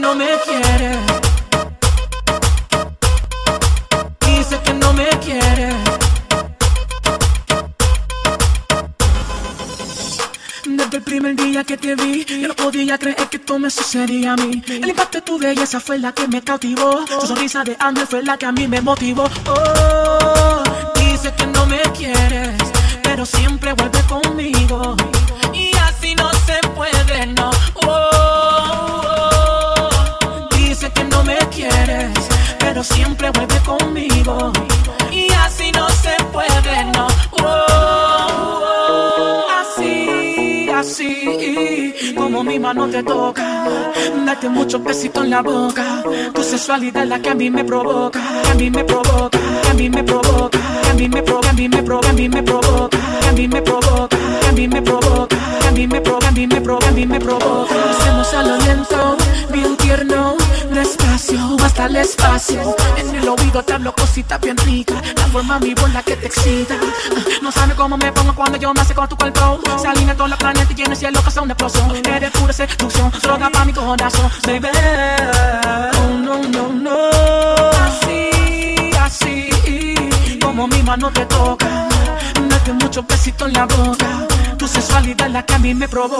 no me quiere. Dice que no me quiere. Desde el primer día que te vi, yo no podía creer que esto me sucedía a mí. El impacto de tu belleza fue la que me cautivó. Tu sonrisa de ángel fue la que a mí me motivó. Oh, siempre vuelve conmigo. Y así no se puede, no. Así, así, como mi mano te toca. Date mucho besito en la boca. Tu sensualidad es la que a mí me provoca. A mí me provoca, a mí me provoca. A mí me provoca, a mí me provoca, a mí me provoca. A mí me provoca, a mí me provoca. A mí me provoca, a mí me provoca, a mí me provoca. Hacemos a lo lento, bien tierno despacio, hasta el espacio. En el oído te hablo cositas bien ricas. La forma mi la que te excita. No sabes cómo me pongo cuando yo me hace con tu cuerpo. Se alinea todos los planetas y lleno el cielo causa una explosión. Eres pura seducción, droga para mi corazón, baby. Oh, no, no, no. Así, así, como mi mano te toca. Date muchos besitos en la boca. Tu sensualidad es la que a mí me provoca.